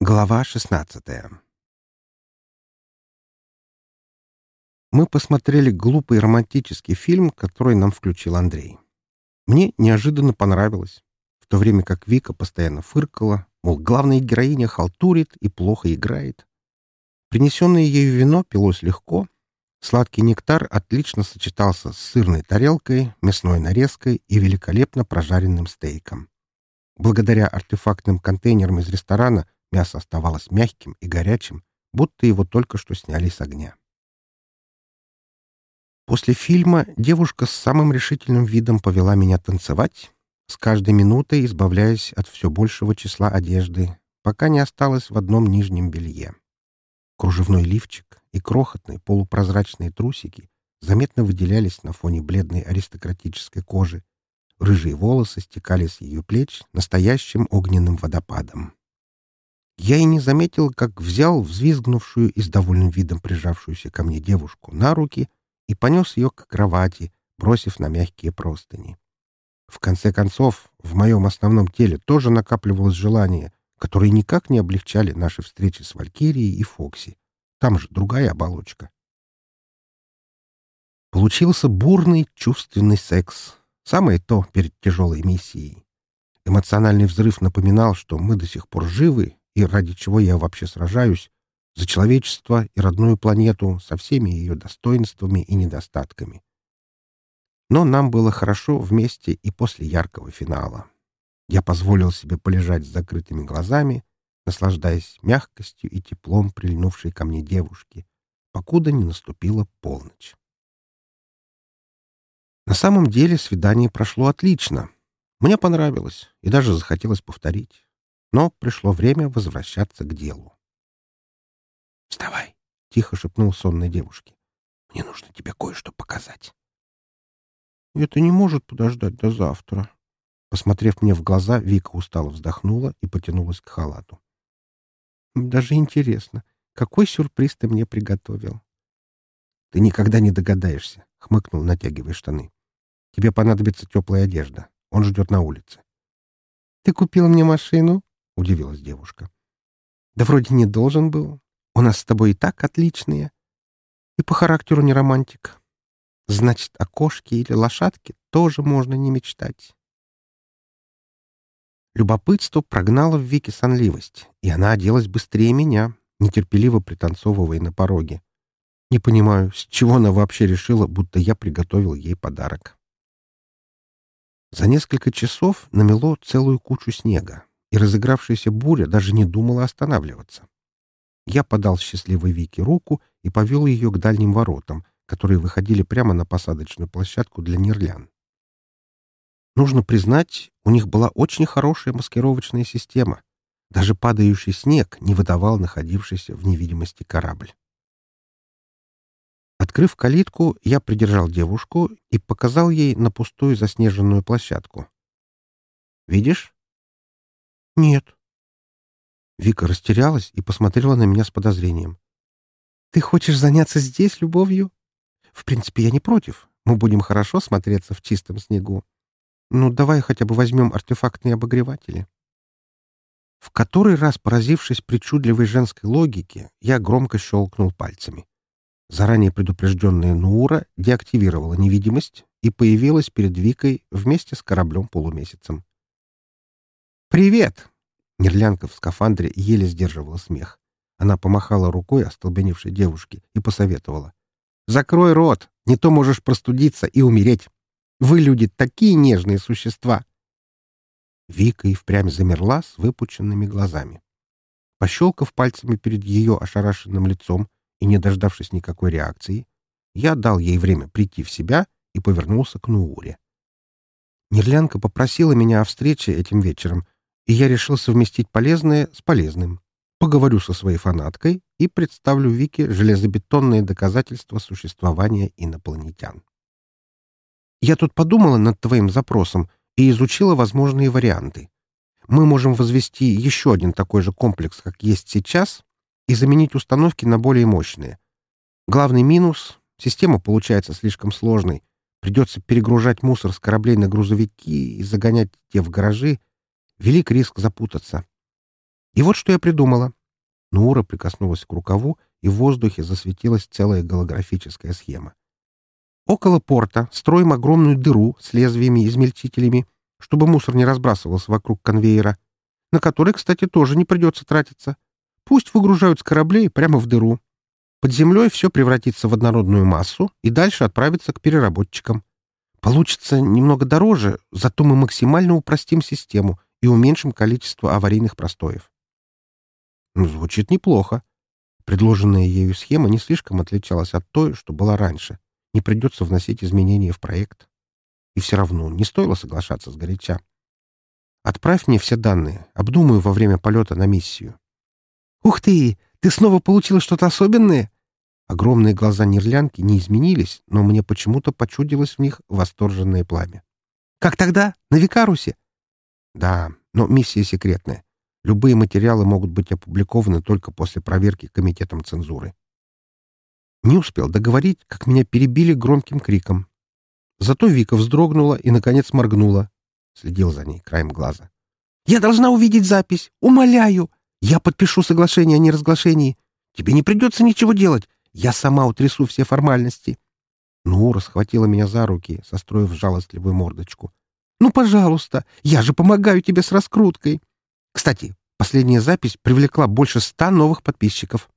Глава 16 Мы посмотрели глупый романтический фильм, который нам включил Андрей. Мне неожиданно понравилось, в то время как Вика постоянно фыркала, мол, главная героиня халтурит и плохо играет. Принесенное ею вино пилось легко, сладкий нектар отлично сочетался с сырной тарелкой, мясной нарезкой и великолепно прожаренным стейком. Благодаря артефактным контейнерам из ресторана — Мясо оставалось мягким и горячим, будто его только что сняли с огня. После фильма девушка с самым решительным видом повела меня танцевать, с каждой минутой избавляясь от все большего числа одежды, пока не осталось в одном нижнем белье. Кружевной лифчик и крохотные полупрозрачные трусики заметно выделялись на фоне бледной аристократической кожи. Рыжие волосы стекали с ее плеч настоящим огненным водопадом. Я и не заметил, как взял взвизгнувшую и с довольным видом прижавшуюся ко мне девушку на руки и понес ее к кровати, бросив на мягкие простыни. В конце концов, в моем основном теле тоже накапливалось желание, которые никак не облегчали наши встречи с Валькирией и Фокси. Там же другая оболочка. Получился бурный чувственный секс. Самое то перед тяжелой миссией. Эмоциональный взрыв напоминал, что мы до сих пор живы и ради чего я вообще сражаюсь, за человечество и родную планету со всеми ее достоинствами и недостатками. Но нам было хорошо вместе и после яркого финала. Я позволил себе полежать с закрытыми глазами, наслаждаясь мягкостью и теплом прильнувшей ко мне девушки, покуда не наступила полночь. На самом деле свидание прошло отлично. Мне понравилось и даже захотелось повторить. Но пришло время возвращаться к делу. «Вставай!» — тихо шепнул сонной девушке. «Мне нужно тебе кое-что показать». «Это не может подождать до завтра». Посмотрев мне в глаза, Вика устало вздохнула и потянулась к халату. «Даже интересно, какой сюрприз ты мне приготовил?» «Ты никогда не догадаешься», — хмыкнул, натягивая штаны. «Тебе понадобится теплая одежда. Он ждет на улице». «Ты купил мне машину?» — удивилась девушка. «Да вроде не должен был. У нас с тобой и так отличные. И по характеру не романтик. Значит, о кошке или лошадке тоже можно не мечтать». Любопытство прогнало в Вике сонливость, и она оделась быстрее меня, нетерпеливо пританцовывая на пороге. Не понимаю, с чего она вообще решила, будто я приготовил ей подарок. За несколько часов намело целую кучу снега и разыгравшаяся буря даже не думала останавливаться. Я подал счастливой Вике руку и повел ее к дальним воротам, которые выходили прямо на посадочную площадку для нерлян. Нужно признать, у них была очень хорошая маскировочная система. Даже падающий снег не выдавал находившийся в невидимости корабль. Открыв калитку, я придержал девушку и показал ей на пустую заснеженную площадку. «Видишь? «Нет». Вика растерялась и посмотрела на меня с подозрением. «Ты хочешь заняться здесь любовью? В принципе, я не против. Мы будем хорошо смотреться в чистом снегу. Ну, давай хотя бы возьмем артефактные обогреватели». В который раз, поразившись причудливой женской логике, я громко щелкнул пальцами. Заранее предупрежденная Нуура деактивировала невидимость и появилась перед Викой вместе с кораблем-полумесяцем. «Привет!» Нерлянка в скафандре еле сдерживала смех. Она помахала рукой остолбеневшей девушке и посоветовала. «Закрой рот! Не то можешь простудиться и умереть! Вы, люди, такие нежные существа!» Вика и впрямь замерла с выпученными глазами. Пощелкав пальцами перед ее ошарашенным лицом и не дождавшись никакой реакции, я дал ей время прийти в себя и повернулся к Нууре. Нерлянка попросила меня о встрече этим вечером — и я решил совместить полезное с полезным. Поговорю со своей фанаткой и представлю Вике железобетонные доказательства существования инопланетян. Я тут подумала над твоим запросом и изучила возможные варианты. Мы можем возвести еще один такой же комплекс, как есть сейчас, и заменить установки на более мощные. Главный минус — система получается слишком сложной. Придется перегружать мусор с кораблей на грузовики и загонять те в гаражи, велик риск запутаться. И вот что я придумала. Нура прикоснулась к рукаву, и в воздухе засветилась целая голографическая схема. Около порта строим огромную дыру с лезвиями-измельчителями, чтобы мусор не разбрасывался вокруг конвейера, на который, кстати, тоже не придется тратиться. Пусть выгружают с кораблей прямо в дыру. Под землей все превратится в однородную массу и дальше отправится к переработчикам. Получится немного дороже, зато мы максимально упростим систему и уменьшим количество аварийных простоев. Ну, звучит неплохо. Предложенная ею схема не слишком отличалась от той, что была раньше. Не придется вносить изменения в проект. И все равно не стоило соглашаться с горяча. Отправь мне все данные, обдумаю во время полета на миссию. «Ух ты! Ты снова получила что-то особенное?» Огромные глаза нерлянки не изменились, но мне почему-то почудилось в них восторженное пламя. «Как тогда? На Викарусе?» «Да, но миссия секретная. Любые материалы могут быть опубликованы только после проверки комитетом цензуры». Не успел договорить, как меня перебили громким криком. Зато Вика вздрогнула и, наконец, моргнула. Следил за ней краем глаза. «Я должна увидеть запись! Умоляю! Я подпишу соглашение о неразглашении. Тебе не придется ничего делать. Я сама утрясу все формальности. Нура схватила меня за руки, состроив жалостливую мордочку. «Ну, пожалуйста, я же помогаю тебе с раскруткой. Кстати, последняя запись привлекла больше ста новых подписчиков».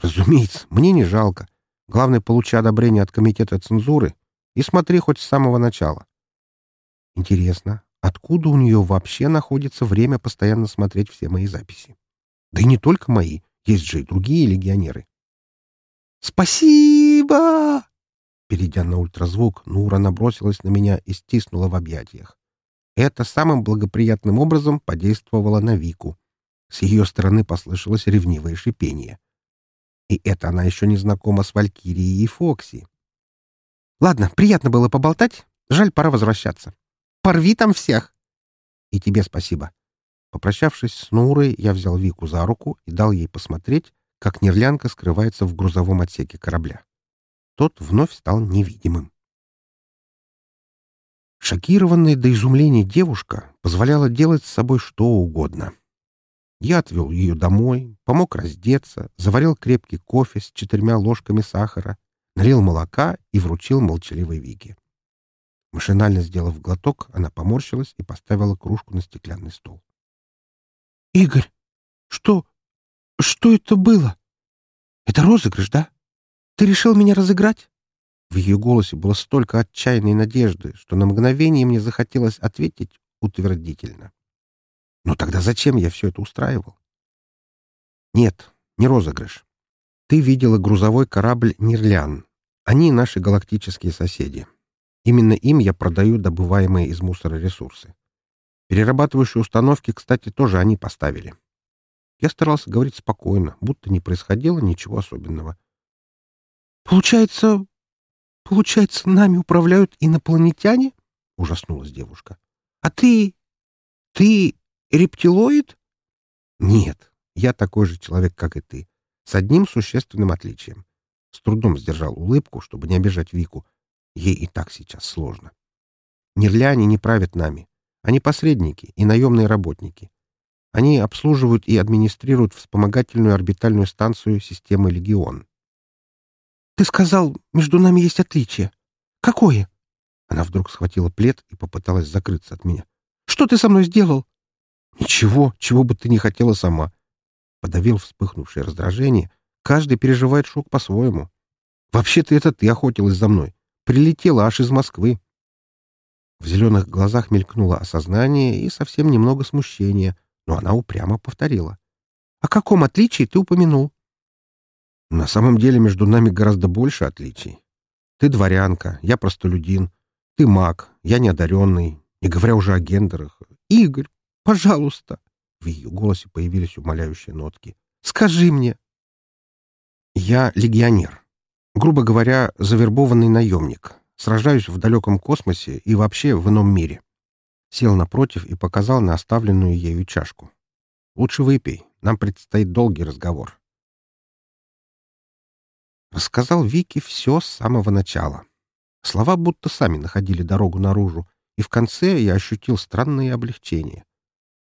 «Разумеется, мне не жалко. Главное, получи одобрение от комитета цензуры и смотри хоть с самого начала». «Интересно, откуда у нее вообще находится время постоянно смотреть все мои записи? Да и не только мои, есть же и другие легионеры». «Спасибо!» Перейдя на ультразвук, Нура набросилась на меня и стиснула в объятиях. Это самым благоприятным образом подействовало на Вику. С ее стороны послышалось ревнивое шипение. И это она еще не знакома с Валькирией и Фокси. «Ладно, приятно было поболтать. Жаль, пора возвращаться. Порви там всех!» «И тебе спасибо». Попрощавшись с Нурой, я взял Вику за руку и дал ей посмотреть, как нерлянка скрывается в грузовом отсеке корабля. Тот вновь стал невидимым. Шокированная до изумления девушка позволяла делать с собой что угодно. Я отвел ее домой, помог раздеться, заварил крепкий кофе с четырьмя ложками сахара, налил молока и вручил молчаливой Вике. Машинально сделав глоток, она поморщилась и поставила кружку на стеклянный стол. — Игорь, что что это было? Это розыгрыш, да? Ты решил меня разыграть? В ее голосе было столько отчаянной надежды, что на мгновение мне захотелось ответить утвердительно. Но тогда зачем я все это устраивал? Нет, не розыгрыш. Ты видела грузовой корабль «Нирлян». Они наши галактические соседи. Именно им я продаю добываемые из мусора ресурсы. Перерабатывающие установки, кстати, тоже они поставили. Я старался говорить спокойно, будто не происходило ничего особенного. «Получается... получается, нами управляют инопланетяне?» — ужаснулась девушка. «А ты... ты рептилоид?» «Нет, я такой же человек, как и ты, с одним существенным отличием. С трудом сдержал улыбку, чтобы не обижать Вику. Ей и так сейчас сложно. Нерляне не правят нами. Они посредники и наемные работники. Они обслуживают и администрируют вспомогательную орбитальную станцию системы «Легион». «Ты сказал, между нами есть отличие. Какое?» Она вдруг схватила плед и попыталась закрыться от меня. «Что ты со мной сделал?» «Ничего, чего бы ты не хотела сама». Подавил вспыхнувшее раздражение. Каждый переживает шок по-своему. «Вообще-то это ты охотилась за мной. Прилетела аж из Москвы». В зеленых глазах мелькнуло осознание и совсем немного смущения, но она упрямо повторила. «О каком отличии ты упомянул?» «На самом деле между нами гораздо больше отличий. Ты дворянка, я простолюдин. Ты маг, я неодаренный, не говоря уже о гендерах. Игорь, пожалуйста!» В ее голосе появились умоляющие нотки. «Скажи мне!» «Я легионер. Грубо говоря, завербованный наемник. Сражаюсь в далеком космосе и вообще в ином мире сел напротив и показал на оставленную ею чашку. «Лучше выпей, нам предстоит долгий разговор». Рассказал Вике все с самого начала. Слова будто сами находили дорогу наружу, и в конце я ощутил странное облегчение.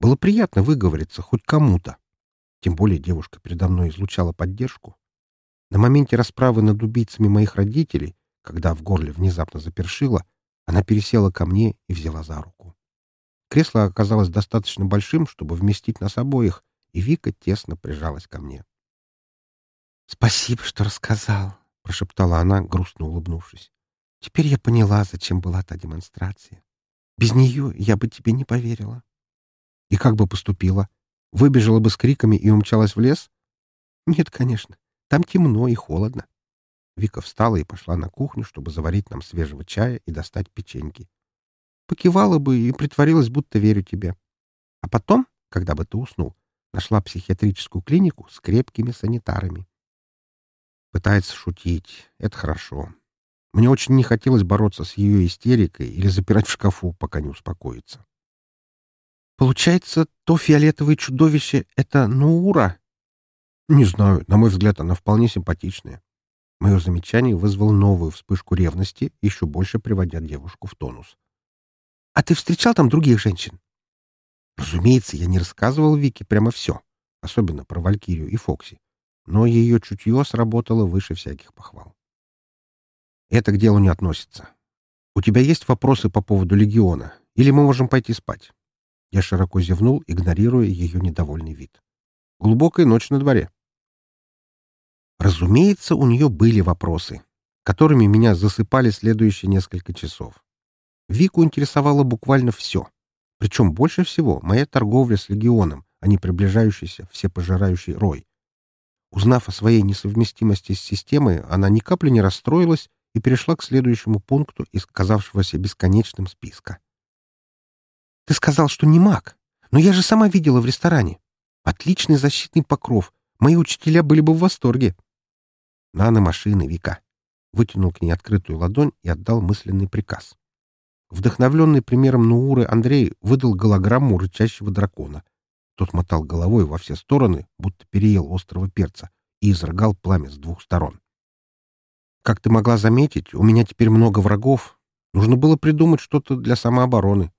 Было приятно выговориться хоть кому-то. Тем более девушка передо мной излучала поддержку. На моменте расправы над убийцами моих родителей, когда в горле внезапно запершило, она пересела ко мне и взяла за руку. Кресло оказалось достаточно большим, чтобы вместить нас обоих, и Вика тесно прижалась ко мне. «Спасибо, что рассказал», — прошептала она, грустно улыбнувшись. «Теперь я поняла, зачем была та демонстрация. Без нее я бы тебе не поверила». «И как бы поступила? Выбежала бы с криками и умчалась в лес?» «Нет, конечно. Там темно и холодно». Вика встала и пошла на кухню, чтобы заварить нам свежего чая и достать печеньки. Покивала бы и притворилась, будто верю тебе. А потом, когда бы ты уснул, нашла психиатрическую клинику с крепкими санитарами. Пытается шутить. Это хорошо. Мне очень не хотелось бороться с ее истерикой или запирать в шкафу, пока не успокоится. Получается, то фиолетовое чудовище — это Нуура? Не знаю. На мой взгляд, она вполне симпатичная. Мое замечание вызвало новую вспышку ревности, еще больше приводя девушку в тонус. «А ты встречал там других женщин?» Разумеется, я не рассказывал Вике прямо все, особенно про Валькирию и Фокси, но ее чутье сработало выше всяких похвал. Это к делу не относится. У тебя есть вопросы по поводу легиона, или мы можем пойти спать? Я широко зевнул, игнорируя ее недовольный вид. Глубокая ночь на дворе. Разумеется, у нее были вопросы, которыми меня засыпали следующие несколько часов. Вику интересовало буквально все. Причем больше всего моя торговля с легионом, а не приближающийся всепожирающий рой. Узнав о своей несовместимости с системой, она ни капли не расстроилась и перешла к следующему пункту из казавшегося бесконечным списка. «Ты сказал, что не маг, но я же сама видела в ресторане. Отличный защитный покров. Мои учителя были бы в восторге». «Наномашины, Вика». Вытянул к ней открытую ладонь и отдал мысленный приказ. Вдохновленный примером Нууры Андрей выдал голограмму рычащего дракона. Тот мотал головой во все стороны, будто переел острого перца, и изрыгал пламя с двух сторон. «Как ты могла заметить, у меня теперь много врагов. Нужно было придумать что-то для самообороны».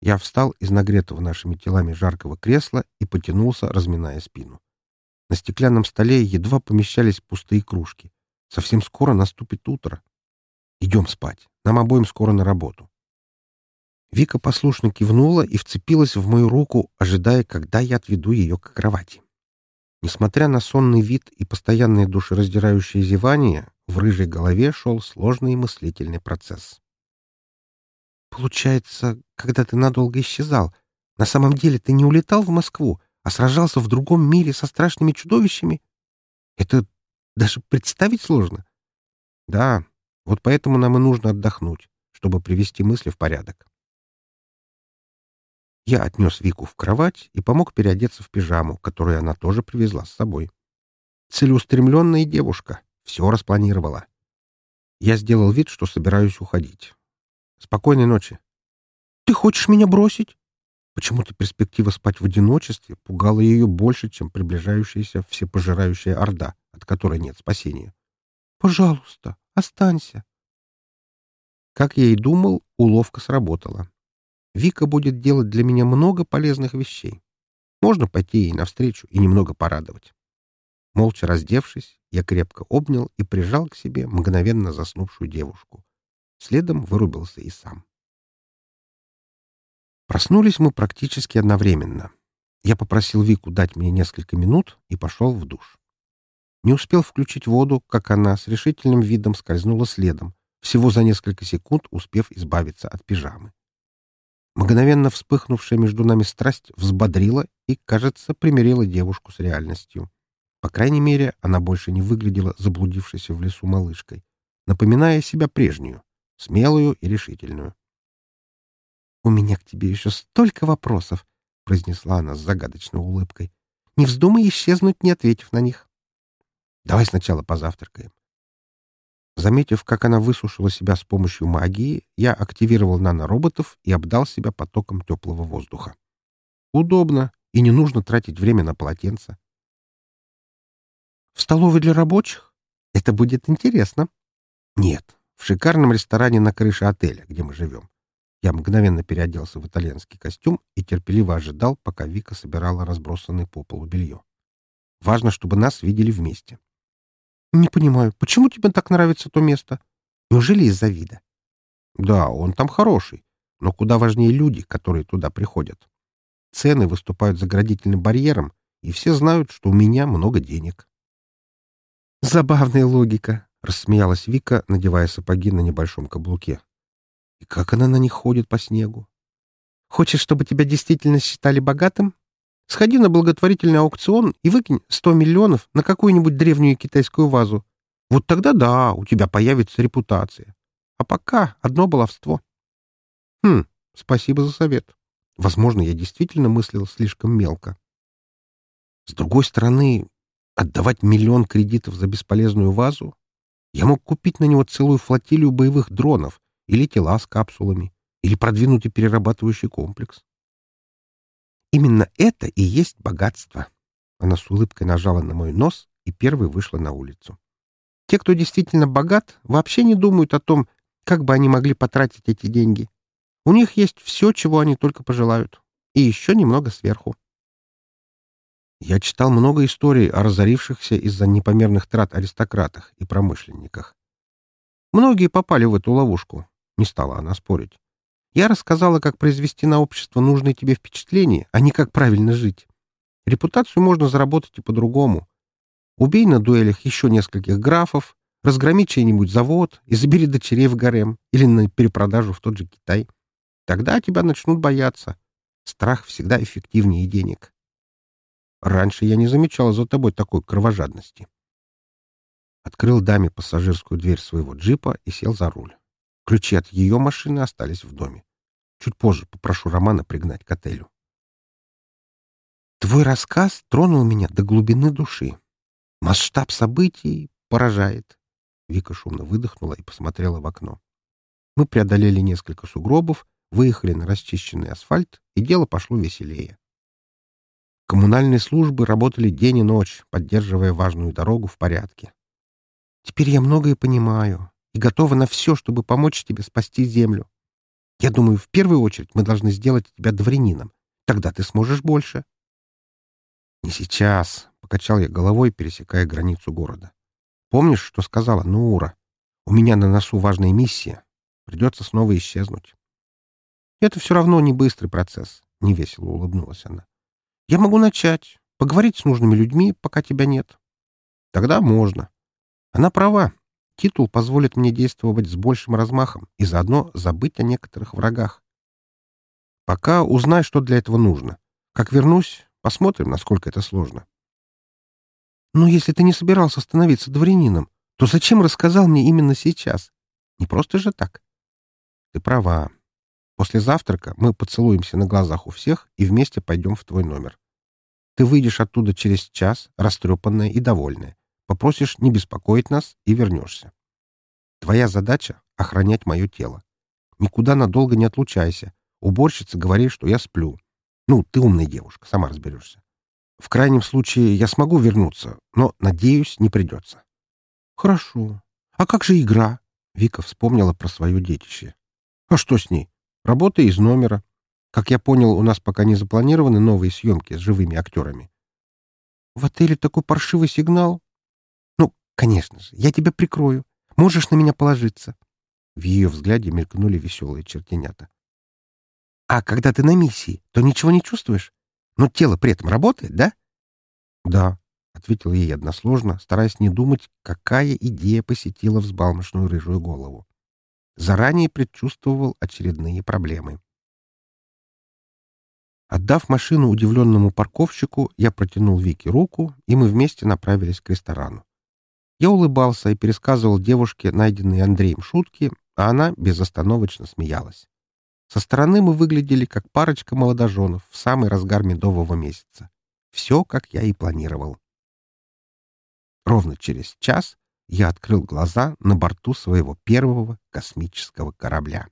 Я встал из нагретого нашими телами жаркого кресла и потянулся, разминая спину. На стеклянном столе едва помещались пустые кружки. Совсем скоро наступит утро. Идем спать. Нам обоим скоро на работу. Вика послушно кивнула и вцепилась в мою руку, ожидая, когда я отведу ее к кровати. Несмотря на сонный вид и постоянное душераздирающее зевание, в рыжей голове шел сложный мыслительный процесс. «Получается, когда ты надолго исчезал, на самом деле ты не улетал в Москву, а сражался в другом мире со страшными чудовищами? Это даже представить сложно. Да, вот поэтому нам и нужно отдохнуть, чтобы привести мысли в порядок. Я отнес Вику в кровать и помог переодеться в пижаму, которую она тоже привезла с собой. Целеустремленная девушка, все распланировала. Я сделал вид, что собираюсь уходить. Спокойной ночи. «Ты хочешь меня бросить?» Почему-то перспектива спать в одиночестве пугала ее больше, чем приближающаяся всепожирающая орда, от которой нет спасения. «Пожалуйста, останься». Как я и думал, уловка сработала. Вика будет делать для меня много полезных вещей. Можно пойти ей навстречу и немного порадовать. Молча раздевшись, я крепко обнял и прижал к себе мгновенно заснувшую девушку. Следом вырубился и сам. Проснулись мы практически одновременно. Я попросил Вику дать мне несколько минут и пошел в душ. Не успел включить воду, как она с решительным видом скользнула следом, всего за несколько секунд успев избавиться от пижамы. Мгновенно вспыхнувшая между нами страсть взбодрила и, кажется, примирила девушку с реальностью. По крайней мере, она больше не выглядела заблудившейся в лесу малышкой, напоминая себя прежнюю, смелую и решительную. «У меня к тебе еще столько вопросов», — произнесла она с загадочной улыбкой. «Не вздумай исчезнуть, не ответив на них». «Давай сначала позавтракаем». Заметив, как она высушила себя с помощью магии, я активировал нанороботов и обдал себя потоком теплого воздуха. Удобно, и не нужно тратить время на полотенце. «В столовой для рабочих? Это будет интересно». «Нет, в шикарном ресторане на крыше отеля, где мы живем. Я мгновенно переоделся в итальянский костюм и терпеливо ожидал, пока Вика собирала разбросанное по полу белье. Важно, чтобы нас видели вместе. «Не понимаю, почему тебе так нравится то место? Неужели из-за вида?» «Да, он там хороший, но куда важнее люди, которые туда приходят. Цены выступают заградительным барьером, и все знают, что у меня много денег». «Забавная логика», — рассмеялась Вика, надевая сапоги на небольшом каблуке. И как она на них ходит по снегу? Хочешь, чтобы тебя действительно считали богатым? Сходи на благотворительный аукцион и выкинь сто миллионов на какую-нибудь древнюю китайскую вазу. Вот тогда да, у тебя появится репутация. А пока одно баловство. Хм, спасибо за совет. Возможно, я действительно мыслил слишком мелко. С другой стороны, отдавать миллион кредитов за бесполезную вазу? Я мог купить на него целую флотилию боевых дронов или тела с капсулами, или продвинутый перерабатывающий комплекс. Именно это и есть богатство. Она с улыбкой нажала на мой нос и первой вышла на улицу. Те, кто действительно богат, вообще не думают о том, как бы они могли потратить эти деньги. У них есть все, чего они только пожелают. И еще немного сверху. Я читал много историй о разорившихся из-за непомерных трат аристократах и промышленниках. Многие попали в эту ловушку, не стала она спорить. Я рассказала, как произвести на общество нужные тебе впечатления, а не как правильно жить. Репутацию можно заработать и по-другому. Убей на дуэлях еще нескольких графов, разгроми чей-нибудь завод и забери дочерей в гарем или на перепродажу в тот же Китай. Тогда тебя начнут бояться. Страх всегда эффективнее денег. Раньше я не замечал за тобой такой кровожадности. Открыл даме пассажирскую дверь своего джипа и сел за руль. Ключи от ее машины остались в доме. Чуть позже попрошу Романа пригнать к отелю. Твой рассказ тронул меня до глубины души. Масштаб событий поражает. Вика шумно выдохнула и посмотрела в окно. Мы преодолели несколько сугробов, выехали на расчищенный асфальт, и дело пошло веселее. Коммунальные службы работали день и ночь, поддерживая важную дорогу в порядке. Теперь я многое понимаю и готова на все, чтобы помочь тебе спасти землю. Я думаю, в первую очередь мы должны сделать тебя дворянином. Тогда ты сможешь больше. — Не сейчас, — покачал я головой, пересекая границу города. — Помнишь, что сказала Нуура? У меня на носу важная миссия. Придется снова исчезнуть. — Это все равно не быстрый процесс, — невесело улыбнулась она. — Я могу начать, поговорить с нужными людьми, пока тебя нет. — Тогда можно. Она права. Титул позволит мне действовать с большим размахом и заодно забыть о некоторых врагах. Пока узнай, что для этого нужно. Как вернусь, посмотрим, насколько это сложно. Но если ты не собирался становиться дворянином, то зачем рассказал мне именно сейчас? Не просто же так. Ты права. После завтрака мы поцелуемся на глазах у всех и вместе пойдем в твой номер. Ты выйдешь оттуда через час, растрепанная и довольная. Попросишь не беспокоить нас и вернешься. Твоя задача — охранять мое тело. Никуда надолго не отлучайся. Уборщица говорит, что я сплю. Ну, ты умная девушка, сама разберешься. В крайнем случае я смогу вернуться, но, надеюсь, не придется. Хорошо. А как же игра? Вика вспомнила про свое детище. А что с ней? Работа из номера. Как я понял, у нас пока не запланированы новые съемки с живыми актерами. В отеле такой паршивый сигнал. «Конечно же, я тебя прикрою. Можешь на меня положиться». В ее взгляде мелькнули веселые чертенята. «А когда ты на миссии, то ничего не чувствуешь? Но тело при этом работает, да?» «Да», — ответил ей односложно, стараясь не думать, какая идея посетила взбалмошную рыжую голову. Заранее предчувствовал очередные проблемы. Отдав машину удивленному парковщику, я протянул Вике руку, и мы вместе направились к ресторану. Я улыбался и пересказывал девушке найденные Андреем шутки, а она безостановочно смеялась. Со стороны мы выглядели как парочка молодоженов в самый разгар медового месяца. Все, как я и планировал. Ровно через час я открыл глаза на борту своего первого космического корабля.